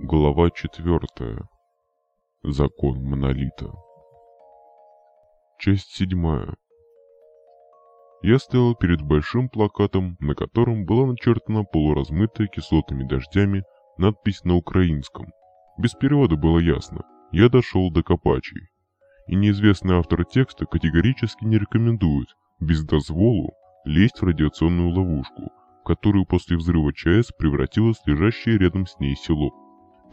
Глава четвертая. Закон Монолита. Часть седьмая. Я стоял перед большим плакатом, на котором была начертана полуразмытая кислотными дождями надпись на украинском. Без перевода было ясно. Я дошел до Копачей. И неизвестный автор текста категорически не рекомендует, без дозволу, лезть в радиационную ловушку, в которую после взрыва ЧАЭС превратилось лежащее рядом с ней село.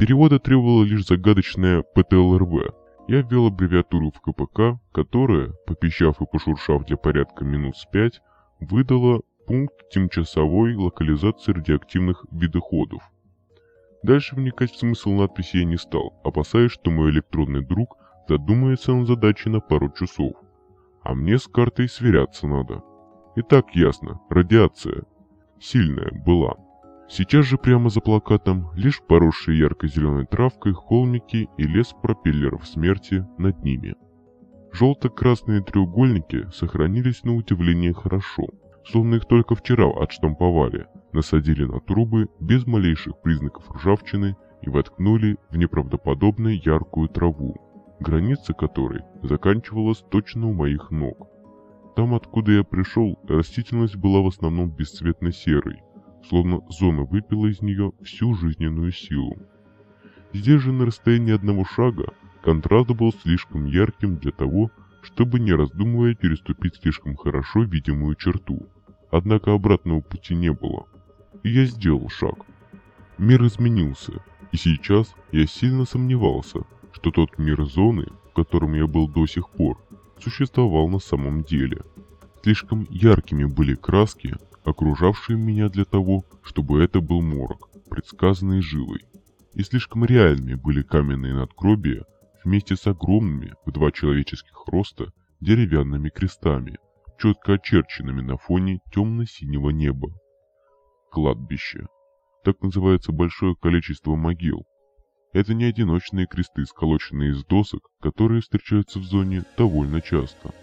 Перевода требовала лишь загадочная ПТЛРВ. Я ввел аббревиатуру в КПК, которая, попищав и пошуршав для порядка минут с пять, выдала пункт тимчасовой локализации радиоактивных видоходов. Дальше вникать в смысл надписи я не стал, опасаясь, что мой электронный друг задумается над задачей на пару часов. А мне с картой сверяться надо. И так ясно, радиация. Сильная была. Сейчас же прямо за плакатом лишь поросшие ярко-зеленой травкой холмики и лес пропеллеров смерти над ними. Желто-красные треугольники сохранились на удивление хорошо, словно их только вчера отштамповали, насадили на трубы без малейших признаков ржавчины и воткнули в неправдоподобно яркую траву, граница которой заканчивалась точно у моих ног. Там, откуда я пришел, растительность была в основном бесцветно-серой, словно зона выпила из нее всю жизненную силу. Здесь же на расстоянии одного шага контраст был слишком ярким для того, чтобы не раздумывая переступить слишком хорошо видимую черту. Однако обратного пути не было. И я сделал шаг. Мир изменился, и сейчас я сильно сомневался, что тот мир зоны, в котором я был до сих пор, существовал на самом деле. Слишком яркими были краски, окружавшие меня для того, чтобы это был морок, предсказанный жилой. И слишком реальными были каменные надгробия вместе с огромными в два человеческих роста деревянными крестами, четко очерченными на фоне темно-синего неба. Кладбище. Так называется большое количество могил. Это не одиночные кресты, сколоченные из досок, которые встречаются в зоне довольно часто.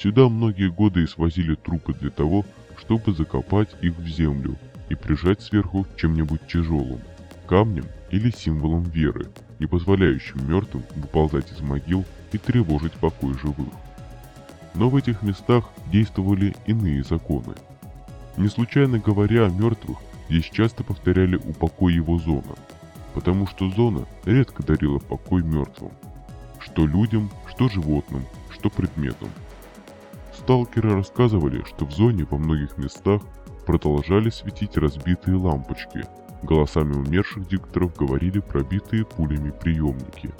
Сюда многие годы и свозили трупы для того, чтобы закопать их в землю и прижать сверху чем-нибудь тяжелым, камнем или символом веры, не позволяющим мертвым выползать из могил и тревожить покой живых. Но в этих местах действовали иные законы. Не случайно говоря о мертвых, здесь часто повторяли «упокой его зона», потому что зона редко дарила покой мертвым. Что людям, что животным, что предметам – Сталкеры рассказывали, что в зоне во многих местах продолжали светить разбитые лампочки. Голосами умерших дикторов говорили пробитые пулями приемники.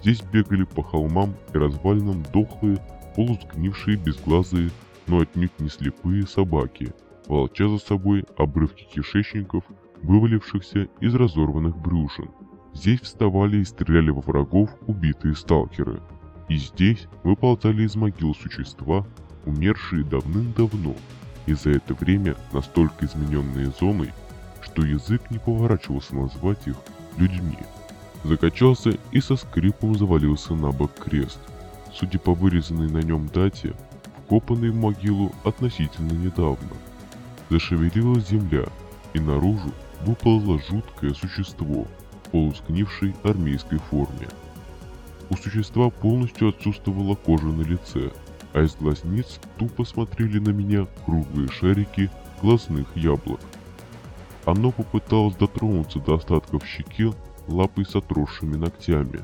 Здесь бегали по холмам и развалинам дохлые, полусгнившие безглазые, но отнюдь не слепые собаки, волча за собой обрывки кишечников, вывалившихся из разорванных брюшин. Здесь вставали и стреляли во врагов убитые сталкеры. И здесь выползали из могил существа, умершие давным-давно и за это время настолько измененные зоной, что язык не поворачивался назвать их людьми. Закачался и со скрипом завалился на бок крест. Судя по вырезанной на нем дате, вкопанный в могилу относительно недавно. Зашевелилась земля, и наружу выползло жуткое существо в полусгнившей армейской форме. У существа полностью отсутствовала кожа на лице – а из глазниц тупо смотрели на меня круглые шарики глазных яблок. Оно попыталось дотронуться до остатков щеки лапой с отросшими ногтями,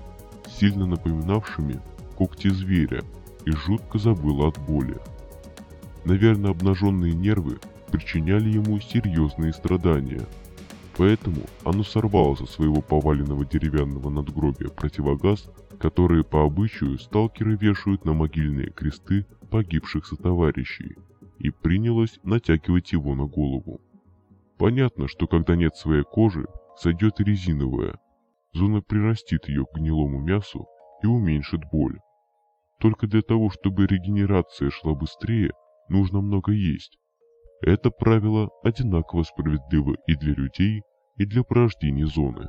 сильно напоминавшими когти зверя, и жутко забыло от боли. Наверное, обнаженные нервы причиняли ему серьезные страдания, поэтому оно сорвало со своего поваленного деревянного надгробия противогаз которые по обычаю сталкеры вешают на могильные кресты погибших сотоварищей, и принялась натягивать его на голову. Понятно, что когда нет своей кожи, сойдет резиновая. Зона прирастит ее к гнилому мясу и уменьшит боль. Только для того, чтобы регенерация шла быстрее, нужно много есть. Это правило одинаково справедливо и для людей, и для порождений зоны.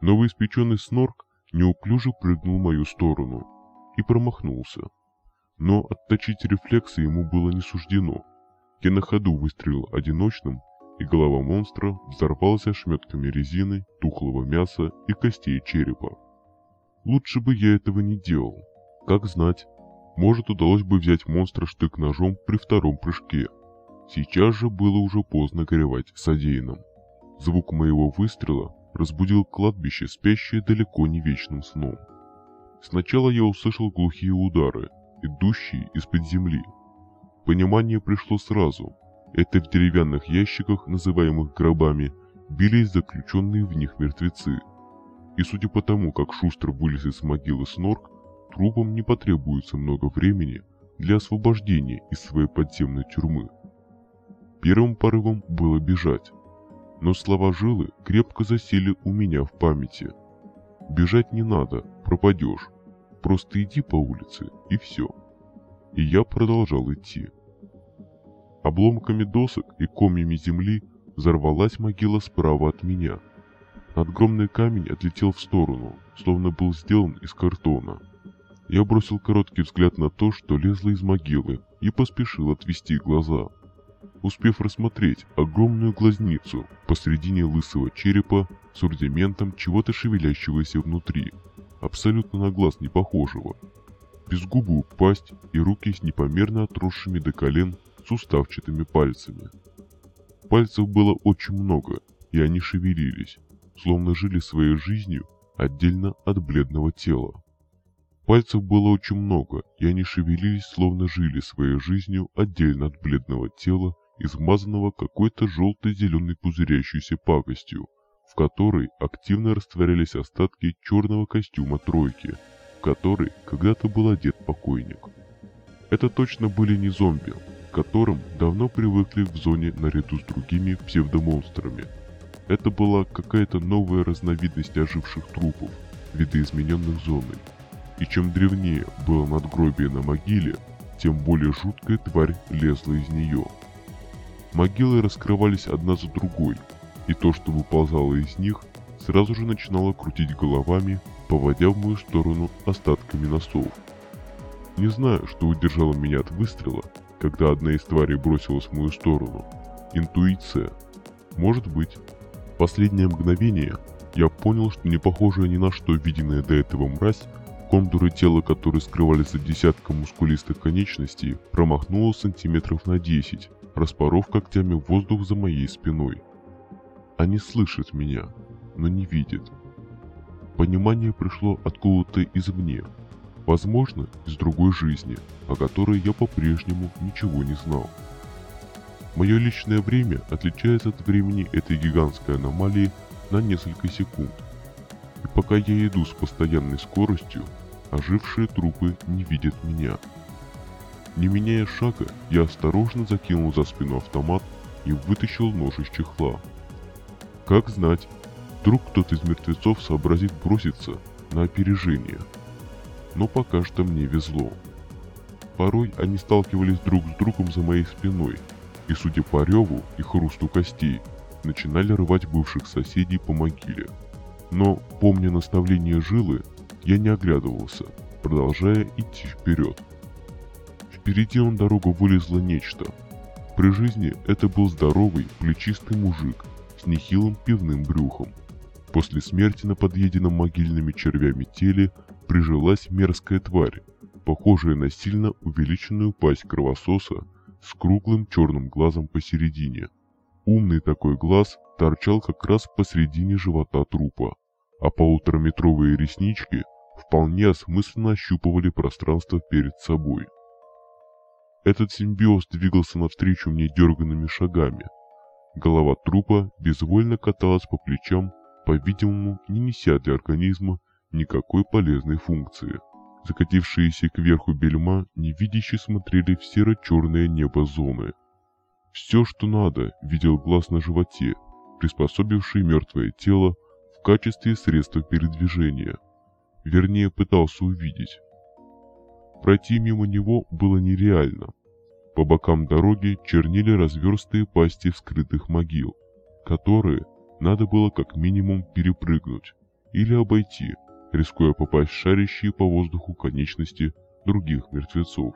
Новоиспеченный снорк неуклюже прыгнул в мою сторону и промахнулся. Но отточить рефлексы ему было не суждено. Я на ходу выстрелил одиночным и голова монстра взорвалась ошметками резины, тухлого мяса и костей черепа. Лучше бы я этого не делал. Как знать, может удалось бы взять монстра штык-ножом при втором прыжке. Сейчас же было уже поздно горевать содеянным. Звук моего выстрела разбудил кладбище, спящее далеко не вечным сном. Сначала я услышал глухие удары, идущие из-под земли. Понимание пришло сразу. Это в деревянных ящиках, называемых гробами, бились заключенные в них мертвецы. И судя по тому, как шустро вылез из могилы Снорк, трупам не потребуется много времени для освобождения из своей подземной тюрьмы. Первым порывом было бежать, но слова жилы крепко засели у меня в памяти. Бежать не надо, пропадешь. Просто иди по улице, и все. И я продолжал идти. Обломками досок и комьями земли взорвалась могила справа от меня. Надгромный камень отлетел в сторону, словно был сделан из картона. Я бросил короткий взгляд на то, что лезло из могилы, и поспешил отвести глаза успев рассмотреть огромную глазницу посредине лысого черепа с рудиментом чего-то шевелящегося внутри, абсолютно на глаз не похожего, безгубую пасть и руки с непомерно отросшими до колен суставчатыми пальцами. Пальцев было очень много, и они шевелились, словно жили своей жизнью отдельно от бледного тела. Пальцев было очень много, и они шевелились, словно жили своей жизнью отдельно от бледного тела измазанного какой-то желто-зеленой пузырящейся пакостью, в которой активно растворялись остатки черного костюма тройки, в который когда-то был одет покойник. Это точно были не зомби, к которым давно привыкли в зоне наряду с другими псевдомонстрами. Это была какая-то новая разновидность оживших трупов, видоизмененных зоной. И чем древнее было надгробие на могиле, тем более жуткая тварь лезла из нее – Могилы раскрывались одна за другой, и то, что выползало из них, сразу же начинало крутить головами, поводя в мою сторону остатками носов. Не знаю, что удержало меня от выстрела, когда одна из тварей бросилась в мою сторону. Интуиция. Может быть. Последнее мгновение я понял, что не похожая ни на что виденная до этого мразь, контуры тела которой скрывались за десятком мускулистых конечностей, промахнула сантиметров на 10, распоров когтями воздух за моей спиной. Они слышат меня, но не видят. Понимание пришло откуда-то извне, возможно, из другой жизни, о которой я по-прежнему ничего не знал. Мое личное время отличается от времени этой гигантской аномалии на несколько секунд. И пока я иду с постоянной скоростью, ожившие трупы не видят меня. Не меняя шага, я осторожно закинул за спину автомат и вытащил нож из чехла. Как знать, вдруг кто-то из мертвецов сообразит броситься на опережение. Но пока что мне везло. Порой они сталкивались друг с другом за моей спиной, и, судя по реву и хрусту костей, начинали рвать бывших соседей по могиле. Но, помня наставление жилы, я не оглядывался, продолжая идти вперед. Впереди на дорогу вылезло нечто. При жизни это был здоровый, плечистый мужик с нехилым пивным брюхом. После смерти на подъеденном могильными червями теле прижилась мерзкая тварь, похожая на сильно увеличенную пасть кровососа с круглым черным глазом посередине. Умный такой глаз торчал как раз посредине живота трупа, а полутораметровые реснички вполне осмысленно ощупывали пространство перед собой. Этот симбиоз двигался навстречу мне дерганными шагами. Голова трупа безвольно каталась по плечам, по-видимому, не неся для организма никакой полезной функции. Закатившиеся кверху бельма невидяще смотрели в серо-черное небо зоны. Все, что надо, видел глаз на животе, приспособивший мертвое тело в качестве средства передвижения. Вернее, пытался увидеть. Пройти мимо него было нереально. По бокам дороги чернили разверстые пасти вскрытых могил, которые надо было как минимум перепрыгнуть или обойти, рискуя попасть в шарящие по воздуху конечности других мертвецов.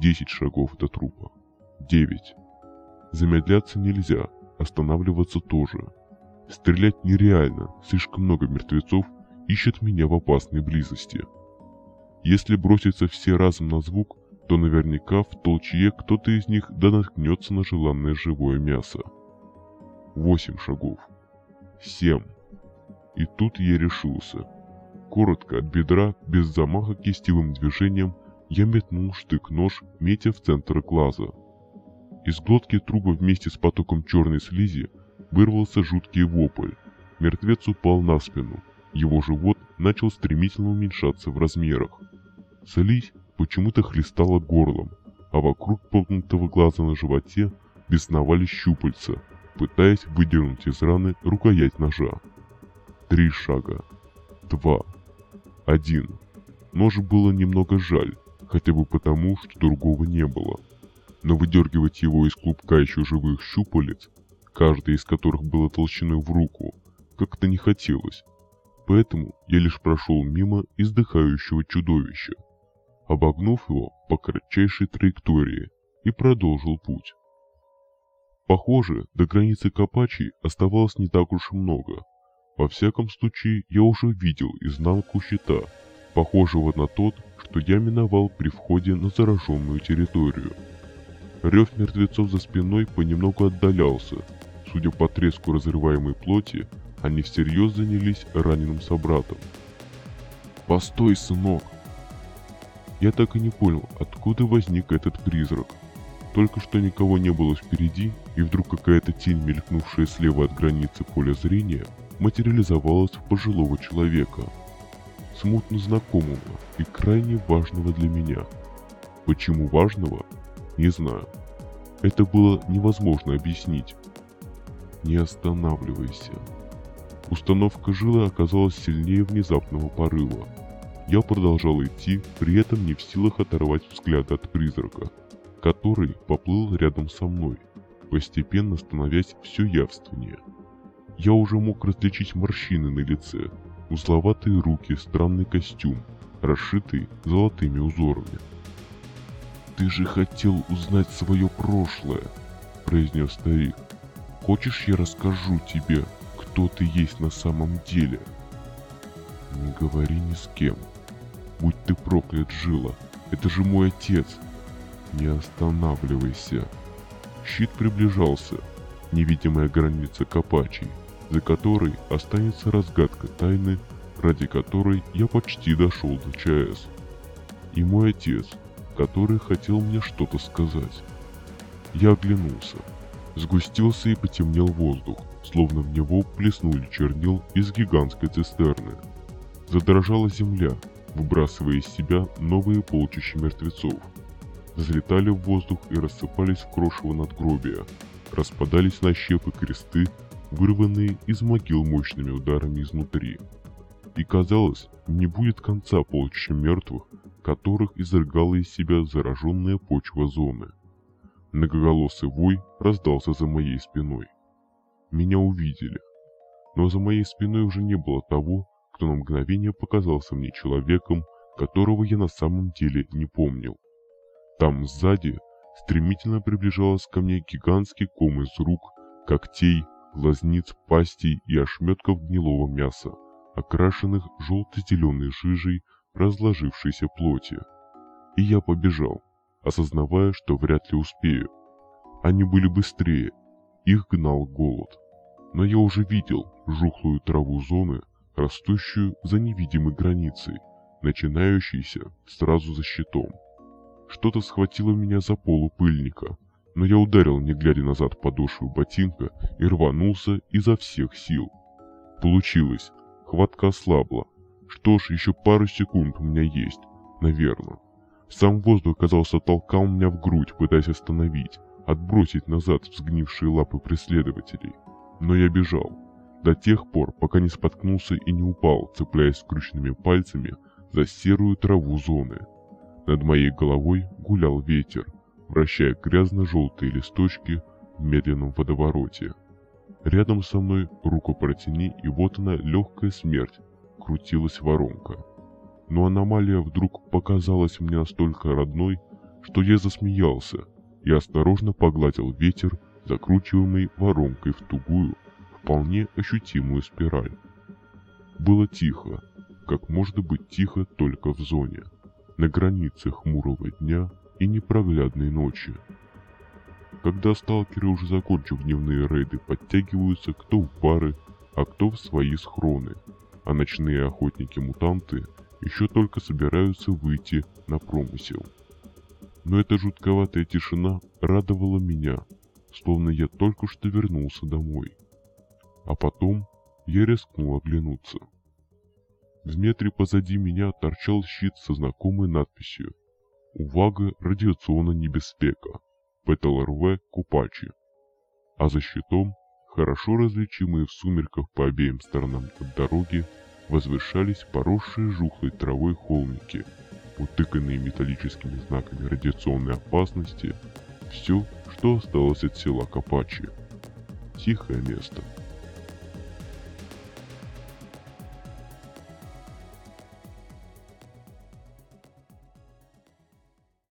Десять шагов до трупа. Девять. Замедляться нельзя, останавливаться тоже. Стрелять нереально, слишком много мертвецов ищет меня в опасной близости. Если броситься все разом на звук, то наверняка в толчье кто-то из них да наткнется на желанное живое мясо. Восемь шагов. Семь. И тут я решился. Коротко от бедра, без замаха кистевым движением, я метнул штык-нож, метя в центр глаза. Из глотки труба вместе с потоком черной слизи вырвался жуткий вопль. Мертвец упал на спину. Его живот начал стремительно уменьшаться в размерах. Слизь почему-то хлестала горлом, а вокруг полнутого глаза на животе бесновались щупальца, пытаясь выдернуть из раны рукоять ножа. Три шага. Два. Один. Нож было немного жаль, хотя бы потому, что другого не было. Но выдергивать его из клубка еще живых щупалец, каждый из которых было толщиной в руку, как-то не хотелось. Поэтому я лишь прошел мимо издыхающего чудовища – обогнув его по кратчайшей траектории и продолжил путь. Похоже, до границы Капачи оставалось не так уж много. Во всяком случае, я уже видел изнанку щита, похожего на тот, что я миновал при входе на зараженную территорию. Рев мертвецов за спиной понемногу отдалялся. Судя по треску разрываемой плоти, они всерьез занялись раненым собратом. «Постой, сынок!» Я так и не понял, откуда возник этот призрак. Только что никого не было впереди, и вдруг какая-то тень, мелькнувшая слева от границы поля зрения, материализовалась в пожилого человека. Смутно знакомого и крайне важного для меня. Почему важного? Не знаю. Это было невозможно объяснить. Не останавливайся. Установка жилы оказалась сильнее внезапного порыва – я продолжал идти, при этом не в силах оторвать взгляд от призрака, который поплыл рядом со мной, постепенно становясь все явственнее. Я уже мог различить морщины на лице, узловатые руки, странный костюм, расшитый золотыми узорами. «Ты же хотел узнать свое прошлое», — произнес старик. «Хочешь, я расскажу тебе, кто ты есть на самом деле?» «Не говори ни с кем», Будь ты проклят, Жила. Это же мой отец. Не останавливайся. Щит приближался. Невидимая граница Капачи, за которой останется разгадка тайны, ради которой я почти дошел до ЧАЭС. И мой отец, который хотел мне что-то сказать. Я оглянулся. Сгустился и потемнел воздух, словно в него плеснули чернил из гигантской цистерны. Задрожала земля, выбрасывая из себя новые полчища мертвецов. Взлетали в воздух и рассыпались в крошево надгробия, распадались на щепы кресты, вырванные из могил мощными ударами изнутри. И казалось, не будет конца полчища мертвых, которых изрыгала из себя зараженная почва зоны. Многоголосый вой раздался за моей спиной. Меня увидели. Но за моей спиной уже не было того, кто на мгновение показался мне человеком, которого я на самом деле не помнил. Там сзади стремительно приближалась ко мне гигантский ком из рук, когтей, глазниц, пастей и ошметков гнилого мяса, окрашенных желто-зеленой жижей разложившейся плоти. И я побежал, осознавая, что вряд ли успею. Они были быстрее, их гнал голод. Но я уже видел жухлую траву зоны, растущую за невидимой границей, начинающейся сразу за щитом. Что-то схватило меня за полу пыльника, но я ударил, не глядя назад, подошву ботинка и рванулся изо всех сил. Получилось. Хватка ослабла. Что ж, еще пару секунд у меня есть, наверное. Сам воздух, казался, толкал меня в грудь, пытаясь остановить, отбросить назад сгнившие лапы преследователей. Но я бежал. До тех пор, пока не споткнулся и не упал, цепляясь скрюченными пальцами за серую траву зоны. Над моей головой гулял ветер, вращая грязно-желтые листочки в медленном водовороте. Рядом со мной руку протяни, и вот она, легкая смерть, крутилась воронка. Но аномалия вдруг показалась мне настолько родной, что я засмеялся и осторожно погладил ветер, закручиваемой воронкой в тугую, вполне ощутимую спираль. Было тихо, как может быть тихо только в зоне, на границе хмурого дня и непроглядной ночи. Когда сталкеры, уже закончив дневные рейды, подтягиваются кто в пары, а кто в свои схроны, а ночные охотники-мутанты еще только собираются выйти на промысел. Но эта жутковатая тишина радовала меня, словно я только что вернулся домой. А потом я рискнул оглянуться. В метре позади меня торчал щит со знакомой надписью «Увага радиационна небеспека. ПТЛРВ Купачи». А за щитом, хорошо различимые в сумерках по обеим сторонам от дороги, возвышались поросшие жухлой травой холмики, утыканные металлическими знаками радиационной опасности, все, что осталось от села Капачи. Тихое место –